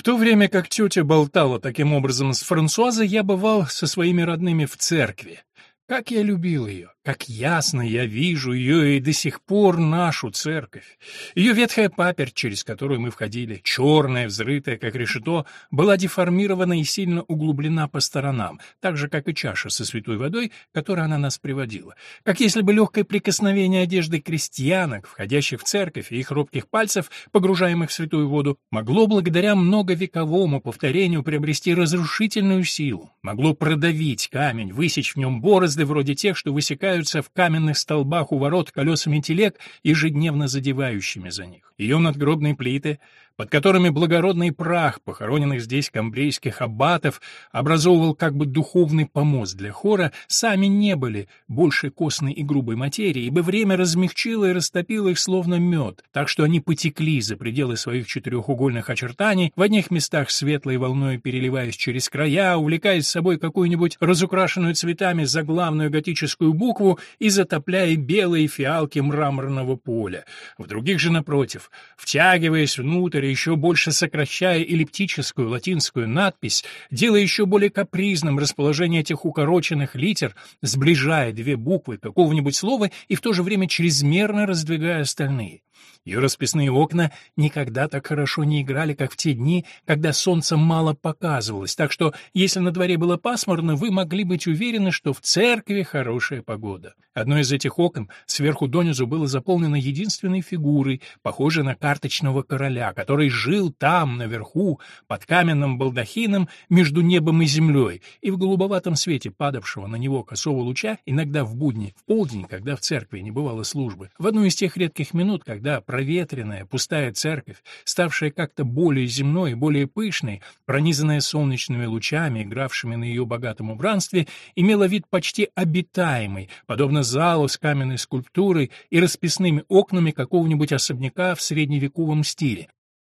В то время как тетя болтала таким образом с Франсуазой, я бывал со своими родными в церкви. Как я любил ее, как ясно я вижу ее и до сих пор нашу церковь. Ее ветхая паперть, через которую мы входили, черная, взрытая, как решето, была деформирована и сильно углублена по сторонам, так же, как и чаша со святой водой, которой она нас приводила. Как если бы легкое прикосновение одежды крестьянок, входящих в церковь, и их робких пальцев, погружаемых в святую воду, могло благодаря многовековому повторению приобрести разрушительную силу, могло продавить камень, высечь в нем борозды, вроде тех, что высекаются в каменных столбах у ворот колесами телег, ежедневно задевающими за них. Ее надгробные плиты под которыми благородный прах похороненных здесь камбрейских аббатов образовывал как бы духовный помост для хора, сами не были больше костной и грубой материи, ибо время размягчило и растопило их словно мед, так что они потекли за пределы своих четырехугольных очертаний, в одних местах светлой волной переливаясь через края, увлекая с собой какую-нибудь разукрашенную цветами заглавную готическую букву и затопляя белые фиалки мраморного поля. В других же, напротив, втягиваясь внутрь еще больше сокращая эллиптическую латинскую надпись, делая еще более капризным расположение этих укороченных литер, сближая две буквы какого-нибудь слова и в то же время чрезмерно раздвигая остальные. Ее расписные окна никогда так хорошо не играли, как в те дни, когда солнце мало показывалось, так что, если на дворе было пасмурно, вы могли быть уверены, что в церкви хорошая погода. Одно из этих окон сверху донизу было заполнено единственной фигурой, похожей на карточного короля, который жил там, наверху, под каменным балдахином между небом и землей, и в голубоватом свете падавшего на него косого луча, иногда в будни, в полдень, когда в церкви не бывало службы, в одну из тех редких минут, когда проветренная, пустая церковь, ставшая как-то более земной, более пышной, пронизанная солнечными лучами, игравшими на ее богатом убранстве, имела вид почти обитаемый, подобно залу с каменной скульптурой и расписными окнами какого-нибудь особняка в средневековом стиле,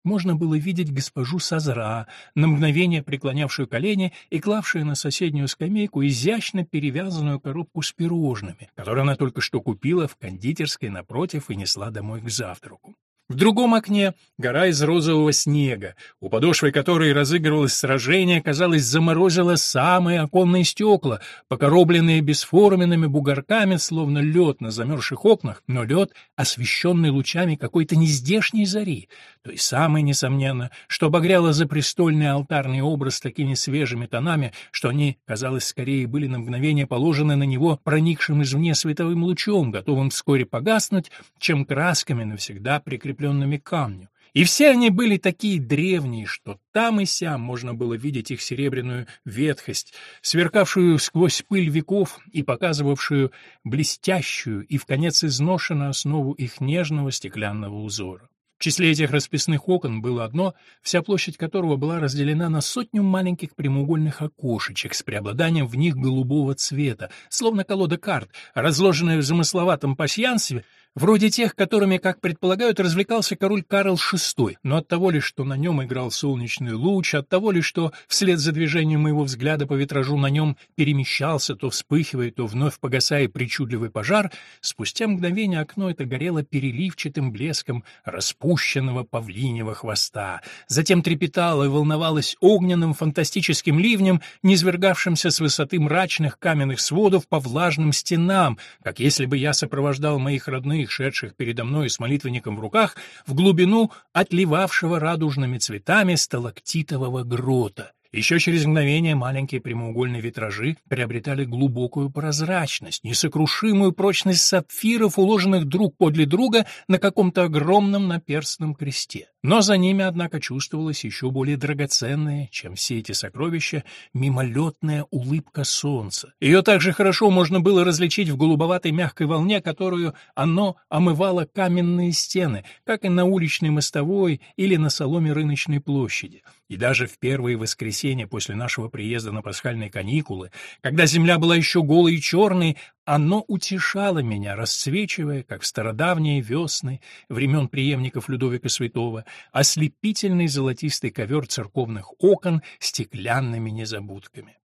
можно было видеть госпожу Сазра, на мгновение преклонявшую колени и клавшую на соседнюю скамейку изящно перевязанную коробку с пирожными, которую она только что купила в кондитерской напротив и несла домой к завтраку. В другом окне гора из розового снега, у подошвы которой разыгрывалось сражение, казалось, заморозило самые оконные стекла, покоробленные бесформенными бугорками, словно лед на замерзших окнах, но лед, освещенный лучами какой-то нездешней зари, той самой, несомненно, что обогряло запрестольный алтарный образ такими свежими тонами, что они, казалось, скорее были на мгновение положены на него проникшим извне световым лучом, готовым вскоре погаснуть, чем красками навсегда прикрепленными прикрепленными к камню. И все они были такие древние, что там и сям можно было видеть их серебряную ветхость, сверкавшую сквозь пыль веков и показывавшую блестящую и в конец изношенную основу их нежного стеклянного узора. В числе этих расписных окон было одно, вся площадь которого была разделена на сотню маленьких прямоугольных окошечек с преобладанием в них голубого цвета, словно колода карт, разложенная в замысловатом пасьянстве — вроде тех, которыми, как предполагают, развлекался король Карл VI, но от того ли, что на нем играл солнечный луч, от того ли, что вслед за движением моего взгляда по витражу на нем перемещался, то вспыхивая, то вновь погасая причудливый пожар, спустя мгновение окно это горело переливчатым блеском распущенного павлиньего хвоста, затем трепетало и волновалось огненным фантастическим ливнем, низвергавшимся с высоты мрачных каменных сводов по влажным стенам, как если бы я сопровождал моих родных больных, шедших передо мной с молитвенником в руках, в глубину отливавшего радужными цветами сталактитового грота. Еще через мгновение маленькие прямоугольные витражи приобретали глубокую прозрачность, несокрушимую прочность сапфиров, уложенных друг подле друга на каком-то огромном наперстном кресте. Но за ними, однако, чувствовалась еще более драгоценная, чем все эти сокровища, мимолетная улыбка солнца. Ее также хорошо можно было различить в голубоватой мягкой волне, которую оно омывало каменные стены, как и на уличной мостовой или на соломе рыночной площади. И даже в первые воскресенья после нашего приезда на пасхальные каникулы, когда земля была еще голой и черной, оно утешало меня, расцвечивая, как в стародавние весны времен преемников Людовика Святого, ослепительный золотистый ковер церковных окон стеклянными незабудками.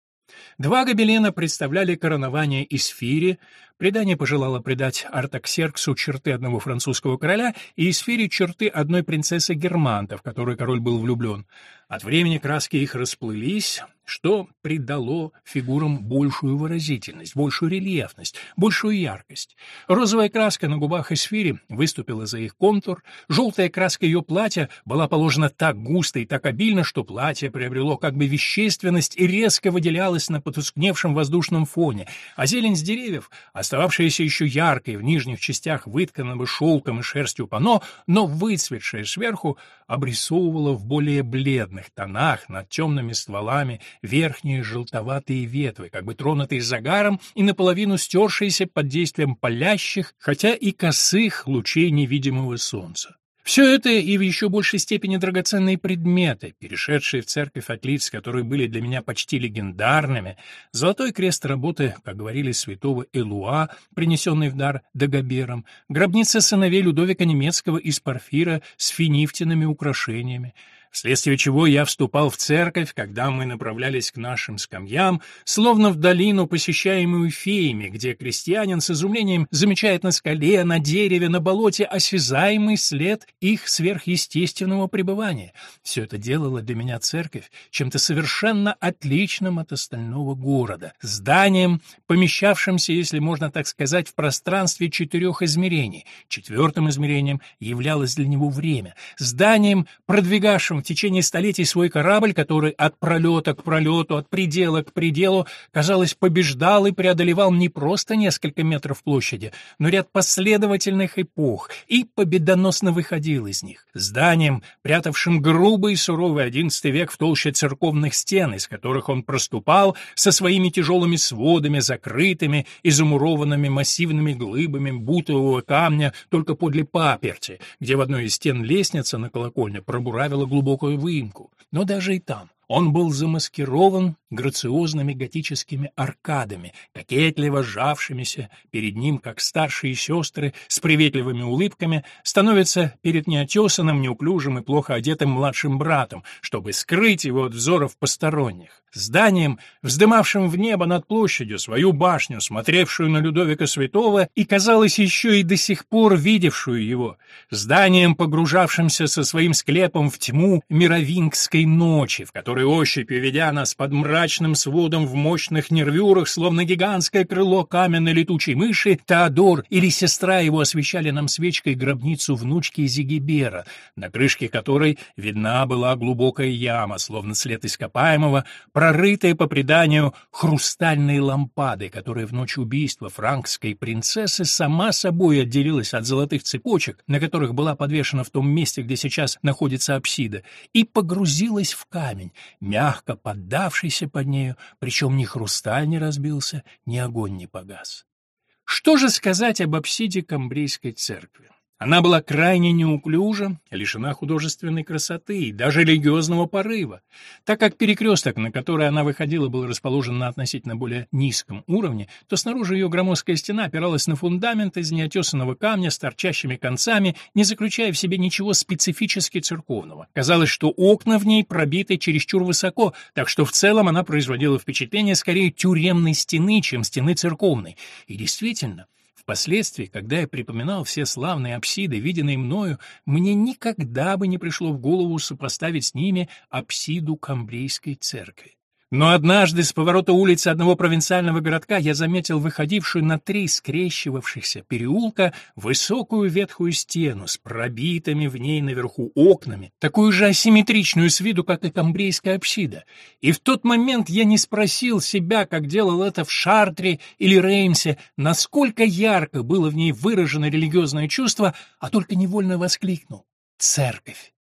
Два гобелена представляли коронование Исфири, Предание пожелало придать Артаксерксу черты одного французского короля и Эсфире черты одной принцессы Германта, в которую король был влюблен. От времени краски их расплылись, что придало фигурам большую выразительность, большую рельефность, большую яркость. Розовая краска на губах Эсфири выступила за их контур, желтая краска ее платья была положена так густо и так обильно, что платье приобрело как бы вещественность и резко выделялось на потускневшем воздушном фоне, а зелень с деревьев, остававшаяся еще яркой в нижних частях вытканного шелком и шерстью пано, но выцветшая сверху, обрисовывала в более бледных тонах над темными стволами верхние желтоватые ветви, как бы тронутые загаром и наполовину стершиеся под действием палящих, хотя и косых лучей невидимого солнца. Все это и в еще большей степени драгоценные предметы, перешедшие в церковь от лиц, которые были для меня почти легендарными, золотой крест работы, как говорили, святого Элуа, принесенный в дар Дагобером, гробница сыновей Людовика Немецкого из порфира с финифтиными украшениями, вследствие чего я вступал в церковь, когда мы направлялись к нашим скамьям, словно в долину, посещаемую феями, где крестьянин с изумлением замечает на скале, на дереве, на болоте осязаемый след их сверхъестественного пребывания. Все это делало для меня церковь чем-то совершенно отличным от остального города, зданием, помещавшимся, если можно так сказать, в пространстве четырех измерений. Четвертым измерением являлось для него время, зданием, продвигавшим течение столетий свой корабль, который от пролета к пролету, от предела к пределу, казалось, побеждал и преодолевал не просто несколько метров площади, но ряд последовательных эпох и победоносно выходил из них. Зданием, прятавшим грубый и суровый XI век в толще церковных стен, из которых он проступал со своими тяжелыми сводами, закрытыми, изумрованными массивными глыбами бутового камня только подле паперти, где в одной из стен лестница на колокольне пробуравила глубокую глубокую выемку, но даже и там он был замаскирован грациозными готическими аркадами, кокетливо сжавшимися перед ним, как старшие сестры с приветливыми улыбками становятся перед неотесанным, неуклюжим и плохо одетым младшим братом, чтобы скрыть его от взоров посторонних. Зданием, вздымавшим в небо над площадью свою башню, смотревшую на Людовика Святого и, казалось, еще и до сих пор видевшую его. Зданием, погружавшимся со своим склепом в тьму мировингской ночи, в которой ощупью, ведя нас под мрачным сводом в мощных нервюрах, словно гигантское крыло каменной летучей мыши, Теодор или сестра его освещали нам свечкой гробницу внучки Зигибера, на крышке которой видна была глубокая яма, словно след ископаемого, прорытая по преданию хрустальной лампады, которая в ночь убийства франкской принцессы сама собой отделилась от золотых цепочек, на которых была подвешена в том месте, где сейчас находится апсида, и погрузилась в камень, мягко поддавшийся под нею, причем ни хрусталь не разбился, ни огонь не погас. Что же сказать об апсиде Камбрийской церкви? Она была крайне неуклюжа, лишена художественной красоты и даже религиозного порыва. Так как перекресток, на который она выходила, был расположен на относительно более низком уровне, то снаружи ее громоздкая стена опиралась на фундамент из неотесанного камня с торчащими концами, не заключая в себе ничего специфически церковного. Казалось, что окна в ней пробиты чересчур высоко, так что в целом она производила впечатление скорее тюремной стены, чем стены церковной. И действительно, Впоследствии, когда я припоминал все славные апсиды, виденные мною, мне никогда бы не пришло в голову сопоставить с ними апсиду Камбрейской церкви. Но однажды с поворота улицы одного провинциального городка я заметил выходившую на три скрещивавшихся переулка высокую ветхую стену с пробитыми в ней наверху окнами, такую же асимметричную с виду, как и камбрейская апсида. И в тот момент я не спросил себя, как делал это в Шартре или Реймсе, насколько ярко было в ней выражено религиозное чувство, а только невольно воскликнул «Церковь!»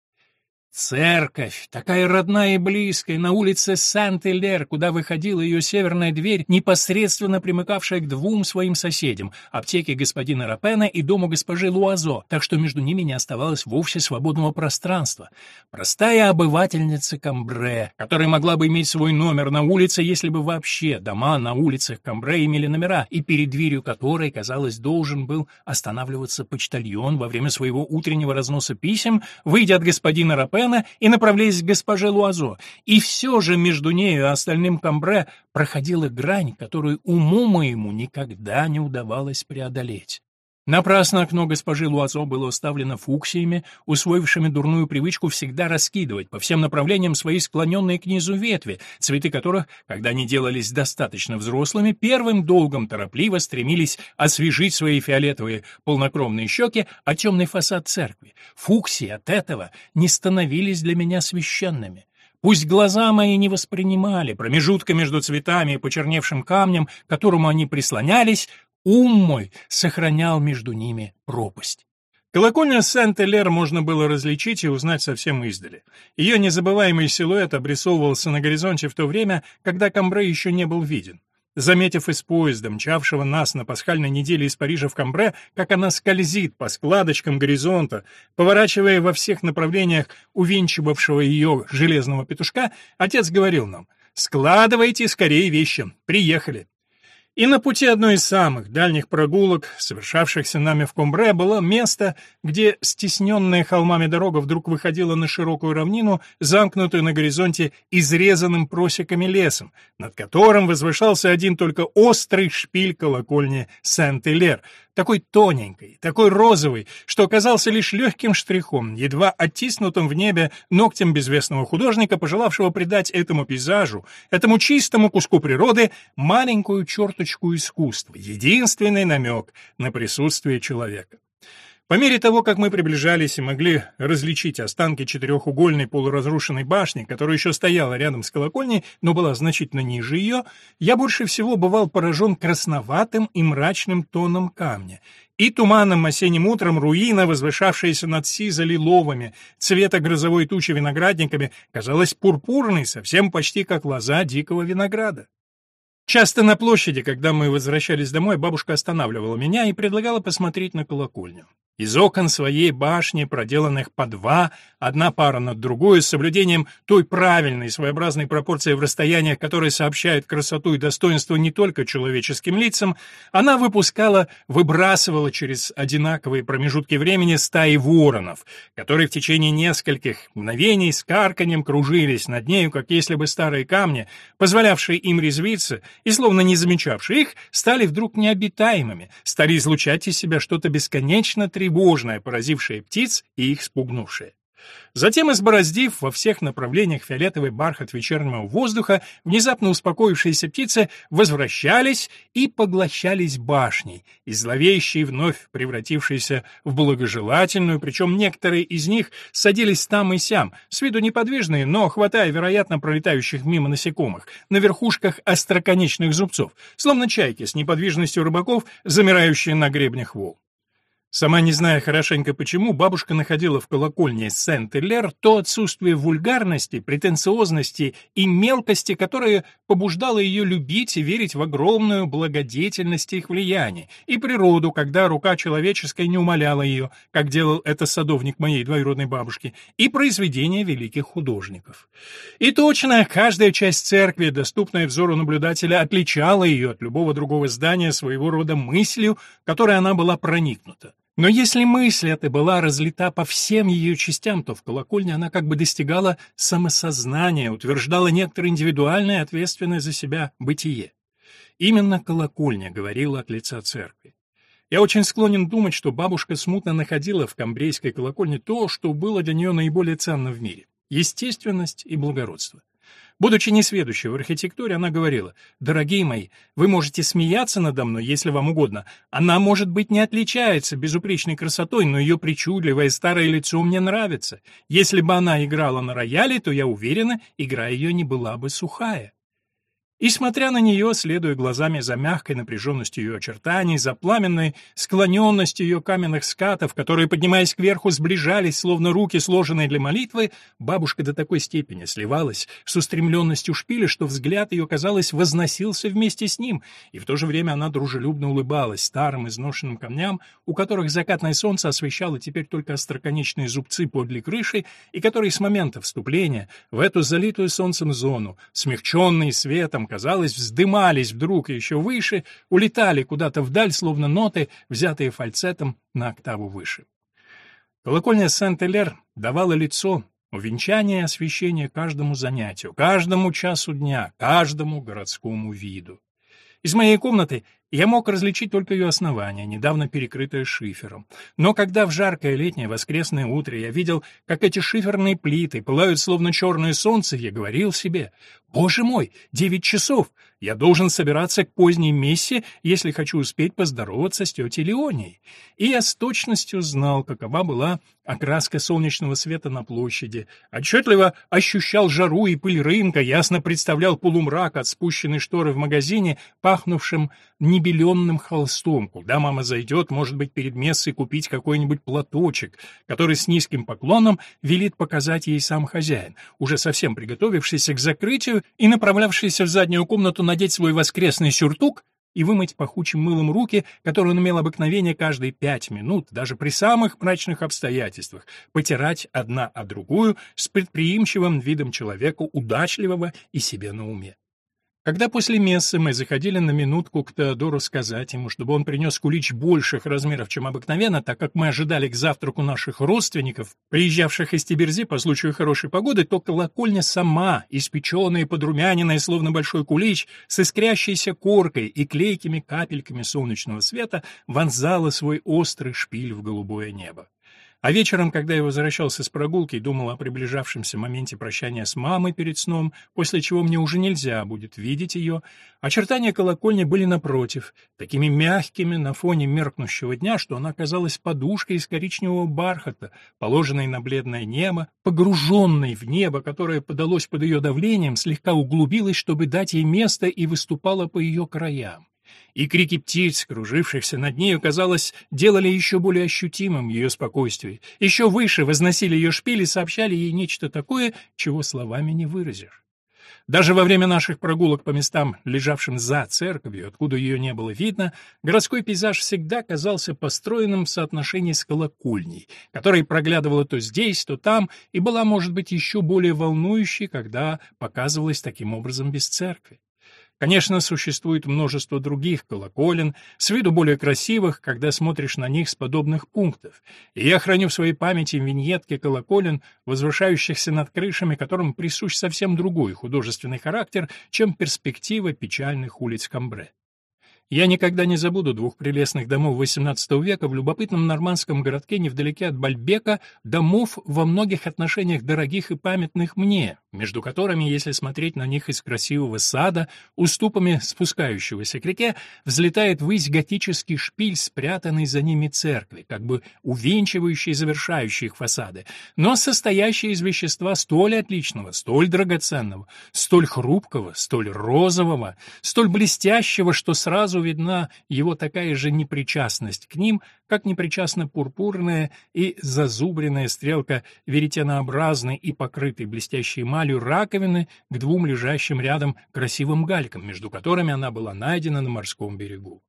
Церковь, такая родная и близкая, на улице Сент-Элер, куда выходила ее северная дверь, непосредственно примыкавшая к двум своим соседям — аптеке господина Рапена и дому госпожи Луазо, так что между ними не оставалось вовсе свободного пространства. Простая обывательница Камбре, которая могла бы иметь свой номер на улице, если бы вообще дома на улицах Камбре имели номера, и перед дверью которой, казалось, должен был останавливаться почтальон во время своего утреннего разноса писем, выйдя от господина Рапена, Сен и направлялись к госпоже Луазо, и все же между нею и остальным камбре проходила грань, которую уму моему никогда не удавалось преодолеть. Напрасно окно госпожи Луазо было уставлено фуксиями, усвоившими дурную привычку всегда раскидывать по всем направлениям свои склоненные к низу ветви, цветы которых, когда они делались достаточно взрослыми, первым долгом торопливо стремились освежить свои фиолетовые полнокровные щеки, а темный фасад церкви. Фуксии от этого не становились для меня священными. Пусть глаза мои не воспринимали промежутка между цветами и почерневшим камнем, к которому они прислонялись, Ум мой сохранял между ними пропасть. Колокольня Сент-Элер можно было различить и узнать совсем издали. Ее незабываемый силуэт обрисовывался на горизонте в то время, когда Камбре еще не был виден. Заметив из поезда, мчавшего нас на пасхальной неделе из Парижа в Камбре, как она скользит по складочкам горизонта, поворачивая во всех направлениях увенчивавшего ее железного петушка, отец говорил нам «Складывайте скорее вещи, приехали». И на пути одной из самых дальних прогулок, совершавшихся нами в Комбре, было место, где стесненная холмами дорога вдруг выходила на широкую равнину, замкнутую на горизонте изрезанным просеками лесом, над которым возвышался один только острый шпиль колокольни Сент-Элер, такой тоненький, такой розовый, что оказался лишь легким штрихом, едва оттиснутым в небе ногтем безвестного художника, пожелавшего придать этому пейзажу, этому чистому куску природы, маленькую черточку искусства, единственный намек на присутствие человека. По мере того, как мы приближались и могли различить останки четырехугольной полуразрушенной башни, которая еще стояла рядом с колокольней, но была значительно ниже ее, я больше всего бывал поражен красноватым и мрачным тоном камня, и туманным осенним утром руина, возвышавшаяся над сизо-лиловыми, цвета грозовой тучи виноградниками, казалась пурпурной, совсем почти как лоза дикого винограда. Часто на площади, когда мы возвращались домой, бабушка останавливала меня и предлагала посмотреть на колокольню. Из окон своей башни, проделанных по два, одна пара над другой, с соблюдением той правильной своеобразной пропорции в расстояниях, которые сообщают красоту и достоинство не только человеческим лицам, она выпускала, выбрасывала через одинаковые промежутки времени стаи воронов, которые в течение нескольких мгновений с карканьем кружились над нею, как если бы старые камни, позволявшие им резвиться и словно не замечавшие их, стали вдруг необитаемыми, стали излучать из себя что-то бесконечно тревожное, тревожное, поразившее птиц и их спугнувшее. Затем, избороздив во всех направлениях фиолетовый бархат вечернего воздуха, внезапно успокоившиеся птицы возвращались и поглощались башней, и зловещие вновь превратившиеся в благожелательную, причем некоторые из них садились там и сям, с виду неподвижные, но хватая, вероятно, пролетающих мимо насекомых, на верхушках остроконечных зубцов, словно чайки с неподвижностью рыбаков, замирающие на гребнях волн. Сама не зная хорошенько почему, бабушка находила в колокольне Сент-Элер то отсутствие вульгарности, претенциозности и мелкости, которое побуждало ее любить и верить в огромную благодетельность их влияния, и природу, когда рука человеческая не умоляла ее, как делал это садовник моей двоюродной бабушки, и произведения великих художников. И точно, каждая часть церкви, доступная взору наблюдателя, отличала ее от любого другого здания своего рода мыслью, которой она была проникнута. Но если мысль эта была разлита по всем ее частям, то в колокольне она как бы достигала самосознания, утверждала некоторое индивидуальное ответственное за себя бытие. Именно колокольня говорила от лица церкви. Я очень склонен думать, что бабушка смутно находила в камбрейской колокольне то, что было для нее наиболее ценно в мире — естественность и благородство. Будучи несведущей в архитектуре, она говорила, «Дорогие мои, вы можете смеяться надо мной, если вам угодно. Она, может быть, не отличается безупречной красотой, но ее причудливое старое лицо мне нравится. Если бы она играла на рояле, то, я уверена, игра ее не была бы сухая». И, смотря на нее, следуя глазами за мягкой напряженностью ее очертаний, за пламенной склоненностью ее каменных скатов, которые, поднимаясь кверху, сближались, словно руки, сложенные для молитвы, бабушка до такой степени сливалась с устремленностью шпиля, что взгляд ее, казалось, возносился вместе с ним, и в то же время она дружелюбно улыбалась старым изношенным камням, у которых закатное солнце освещало теперь только остроконечные зубцы подле крыши, и которые с момента вступления в эту залитую солнцем зону, смягченные светом, казалось, вздымались вдруг еще выше, улетали куда-то вдаль, словно ноты, взятые фальцетом на октаву выше. Колокольня Сент-Элер давала лицо, увенчание и освещение каждому занятию, каждому часу дня, каждому городскому виду. Из моей комнаты я мог различить только ее основание, недавно перекрытое шифером. Но когда в жаркое летнее воскресное утро я видел, как эти шиферные плиты пылают словно черное солнце, я говорил себе, «Боже мой, девять часов! Я должен собираться к поздней мессе, если хочу успеть поздороваться с тетей Леонией». И я с точностью знал, какова была окраска солнечного света на площади. Отчетливо ощущал жару и пыль рынка, ясно представлял полумрак от спущенной шторы в магазине, пахнувшим небеленным холстом, куда мама зайдет, может быть, перед мессой купить какой-нибудь платочек, который с низким поклоном велит показать ей сам хозяин, уже совсем приготовившийся к закрытию и направлявшийся в заднюю комнату надеть свой воскресный сюртук и вымыть пахучим мылом руки, которые он имел обыкновение каждые пять минут, даже при самых мрачных обстоятельствах, потирать одна о другую с предприимчивым видом человека, удачливого и себе на уме. Когда после мессы мы заходили на минутку к Теодору сказать ему, чтобы он принес кулич больших размеров, чем обыкновенно, так как мы ожидали к завтраку наших родственников, приезжавших из Тиберзи по случаю хорошей погоды, то колокольня сама, испеченная и подрумяненная, словно большой кулич, с искрящейся коркой и клейкими капельками солнечного света, вонзала свой острый шпиль в голубое небо. А вечером, когда я возвращался с прогулки думал о приближавшемся моменте прощания с мамой перед сном, после чего мне уже нельзя будет видеть ее, очертания колокольни были напротив, такими мягкими на фоне меркнущего дня, что она казалась подушкой из коричневого бархата, положенной на бледное небо, погруженной в небо, которое подалось под ее давлением, слегка углубилось, чтобы дать ей место и выступало по ее краям и крики птиц, кружившихся над нею, казалось, делали еще более ощутимым ее спокойствие, еще выше возносили ее шпили и сообщали ей нечто такое, чего словами не выразишь. Даже во время наших прогулок по местам, лежавшим за церковью, откуда ее не было видно, городской пейзаж всегда казался построенным в соотношении с колокольней, которая проглядывала то здесь, то там, и была, может быть, еще более волнующей, когда показывалась таким образом без церкви. Конечно, существует множество других колоколен, с виду более красивых, когда смотришь на них с подобных пунктов, и я храню в своей памяти виньетки колоколен, возвышающихся над крышами, которым присущ совсем другой художественный характер, чем перспектива печальных улиц Камбре. Я никогда не забуду двух прелестных домов XVIII века в любопытном нормандском городке невдалеке от Бальбека, домов во многих отношениях дорогих и памятных мне, между которыми, если смотреть на них из красивого сада, уступами спускающегося к реке, взлетает ввысь готический шпиль, спрятанный за ними церкви, как бы увенчивающий и завершающий их фасады, но состоящий из вещества столь отличного, столь драгоценного, столь хрупкого, столь розового, столь блестящего, что сразу сразу видна его такая же непричастность к ним, как непричастна пурпурная и зазубренная стрелка веретенообразной и покрытой блестящей эмалью раковины к двум лежащим рядом красивым галькам, между которыми она была найдена на морском берегу.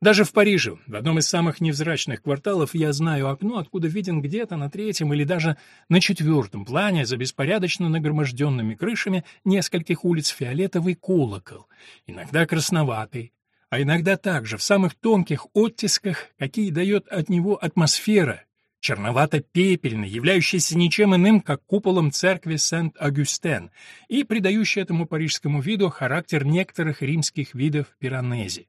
Даже в Париже, в одном из самых невзрачных кварталов, я знаю окно, откуда виден где-то на третьем или даже на четвертом плане за беспорядочно нагроможденными крышами нескольких улиц фиолетовый колокол, иногда красноватый, а иногда также в самых тонких оттисках, какие дает от него атмосфера, черновато-пепельный, являющийся ничем иным, как куполом церкви Сент-Агюстен, и придающий этому парижскому виду характер некоторых римских видов пиранези.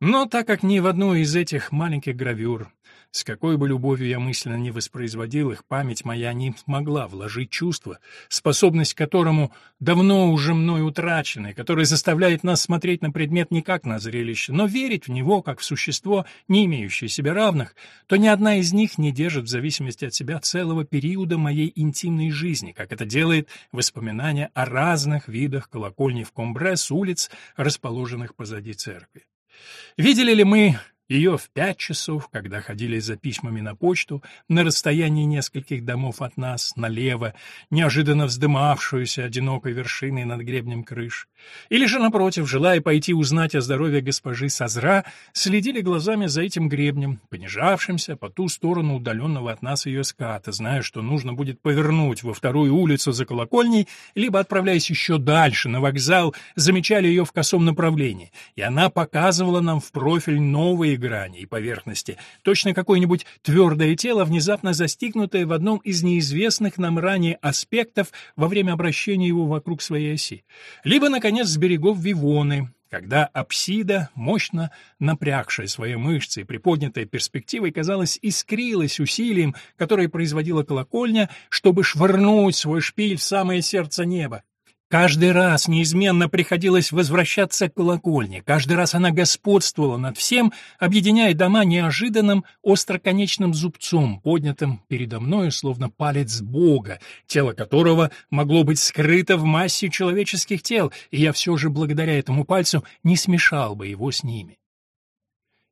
Но так как ни в одну из этих маленьких гравюр с какой бы любовью я мысленно не воспроизводил их, память моя не смогла вложить чувство, способность которому давно уже мной утрачена, которое заставляет нас смотреть на предмет не как на зрелище, но верить в него как в существо, не имеющее себе равных, то ни одна из них не держит в зависимости от себя целого периода моей интимной жизни, как это делает воспоминания о разных видах колокольни в Комбре с улиц, расположенных позади церкви. Видели ли мы ее в пять часов, когда ходили за письмами на почту, на расстоянии нескольких домов от нас, налево, неожиданно вздымавшуюся одинокой вершиной над гребнем крыш. Или же, напротив, желая пойти узнать о здоровье госпожи Сазра, следили глазами за этим гребнем, понижавшимся по ту сторону удаленного от нас ее ската, зная, что нужно будет повернуть во вторую улицу за колокольней, либо, отправляясь еще дальше, на вокзал, замечали ее в косом направлении, и она показывала нам в профиль новые любые грани и поверхности, точно какое-нибудь твердое тело, внезапно застигнутое в одном из неизвестных нам ранее аспектов во время обращения его вокруг своей оси. Либо, наконец, с берегов Вивоны, когда апсида, мощно напрягшая свои мышцы и приподнятая перспективой, казалось, искрилась усилием, которое производила колокольня, чтобы швырнуть свой шпиль в самое сердце неба. Каждый раз неизменно приходилось возвращаться к колокольне, каждый раз она господствовала над всем, объединяя дома неожиданным остроконечным зубцом, поднятым передо мною, словно палец Бога, тело которого могло быть скрыто в массе человеческих тел, и я все же благодаря этому пальцу не смешал бы его с ними.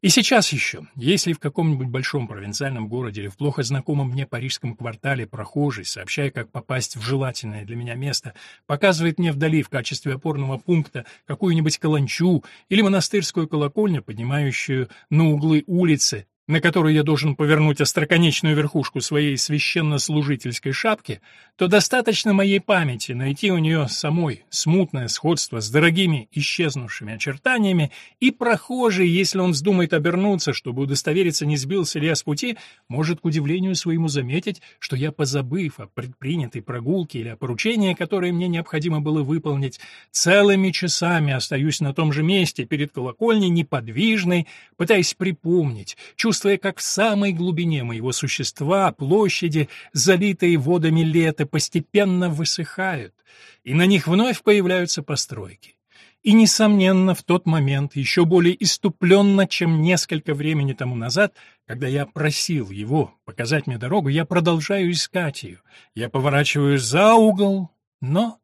И сейчас еще, если в каком-нибудь большом провинциальном городе или в плохо знакомом мне парижском квартале прохожий, сообщая, как попасть в желательное для меня место, показывает мне вдали в качестве опорного пункта какую-нибудь каланчу или монастырскую колокольню, поднимающую на углы улицы на которую я должен повернуть остроконечную верхушку своей священнослужительской шапки, то достаточно моей памяти найти у нее самой смутное сходство с дорогими исчезнувшими очертаниями, и прохожий, если он вздумает обернуться, чтобы удостовериться, не сбился ли я с пути, может к удивлению своему заметить, что я, позабыв о предпринятой прогулке или о поручении, которое мне необходимо было выполнить, целыми часами остаюсь на том же месте перед колокольней неподвижной, пытаясь припомнить, чувствуя, как в самой глубине моего существа площади, залитые водами лета, постепенно высыхают, и на них вновь появляются постройки. И, несомненно, в тот момент, еще более иступленно, чем несколько времени тому назад, когда я просил его показать мне дорогу, я продолжаю искать ее. Я поворачиваю за угол, но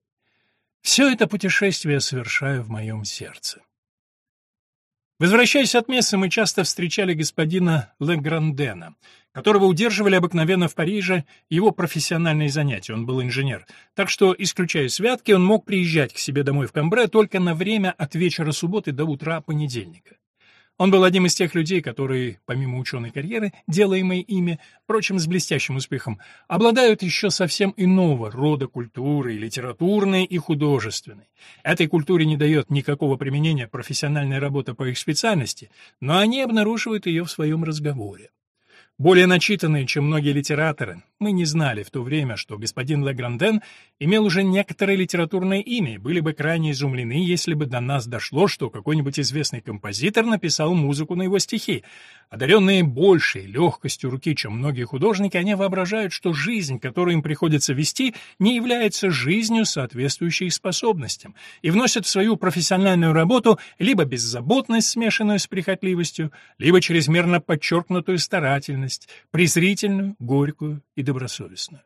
все это путешествие совершаю в моем сердце. Возвращаясь от мессы, мы часто встречали господина Леграндена, которого удерживали обыкновенно в Париже его профессиональные занятия, он был инженер. Так что, исключая святки, он мог приезжать к себе домой в Камбре только на время от вечера субботы до утра понедельника. Он был одним из тех людей, которые, помимо ученой карьеры, делаемой ими, впрочем, с блестящим успехом, обладают еще совсем иного рода культурой, литературной и художественной. Этой культуре не дает никакого применения профессиональная работа по их специальности, но они обнаруживают ее в своем разговоре. Более начитанные, чем многие литераторы, мы не знали в то время, что господин Легранден имел уже некоторое литературное имя и были бы крайне изумлены, если бы до нас дошло, что какой-нибудь известный композитор написал музыку на его стихи. Одаренные большей легкостью руки, чем многие художники, они воображают, что жизнь, которую им приходится вести, не является жизнью, соответствующей их способностям, и вносят в свою профессиональную работу либо беззаботность, смешанную с прихотливостью, либо чрезмерно подчеркнутую старательность, реальность, презрительную, горькую и добросовестную.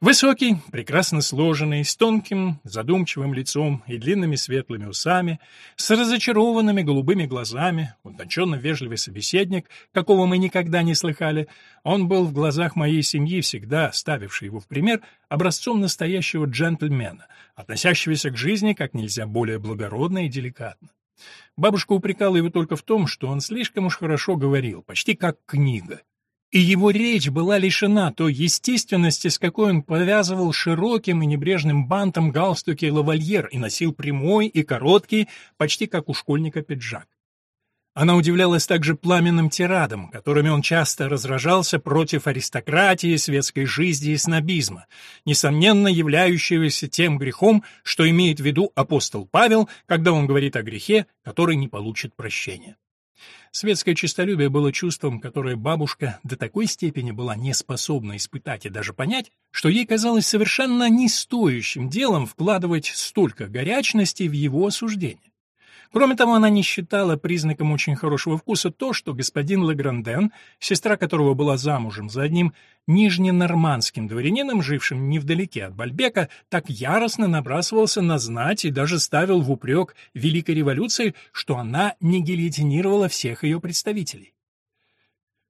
Высокий, прекрасно сложенный, с тонким, задумчивым лицом и длинными светлыми усами, с разочарованными голубыми глазами, утонченно вежливый собеседник, какого мы никогда не слыхали, он был в глазах моей семьи, всегда ставивший его в пример, образцом настоящего джентльмена, относящегося к жизни как нельзя более благородно и деликатно. Бабушка упрекала его только в том, что он слишком уж хорошо говорил, почти как книга, и его речь была лишена той естественности, с какой он повязывал широким и небрежным бантом галстуки лавальер и носил прямой и короткий, почти как у школьника, пиджак. Она удивлялась также пламенным тирадам, которыми он часто разражался против аристократии, светской жизни и снобизма, несомненно являющегося тем грехом, что имеет в виду апостол Павел, когда он говорит о грехе, который не получит прощения. Светское честолюбие было чувством, которое бабушка до такой степени была не способна испытать и даже понять, что ей казалось совершенно не стоящим делом вкладывать столько горячности в его осуждение. Кроме того, она не считала признаком очень хорошего вкуса то, что господин Легранден, сестра которого была замужем за одним нижненормандским дворянином, жившим невдалеке от Бальбека, так яростно набрасывался на знать и даже ставил в упрек Великой революции, что она не гильотинировала всех ее представителей.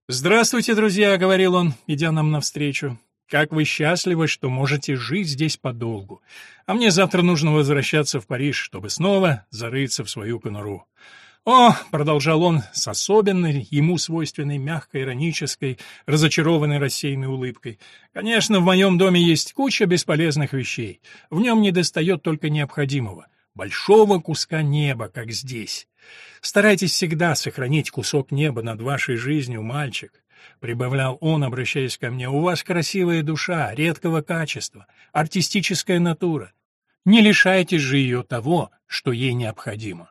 «Здравствуйте, друзья», — говорил он, идя нам навстречу. Как вы счастливы, что можете жить здесь подолгу. А мне завтра нужно возвращаться в Париж, чтобы снова зарыться в свою конуру. «О!» — продолжал он с особенной, ему свойственной мягкой, иронической, разочарованной рассеянной улыбкой. «Конечно, в моем доме есть куча бесполезных вещей. В нем недостает только необходимого. большого куска неба, как здесь. Старайтесь всегда сохранить кусок неба над вашей жизнью, мальчик. — прибавлял он, обращаясь ко мне, — «у вас красивая душа, редкого качества, артистическая натура. Не лишайтесь же ее того, что ей необходимо».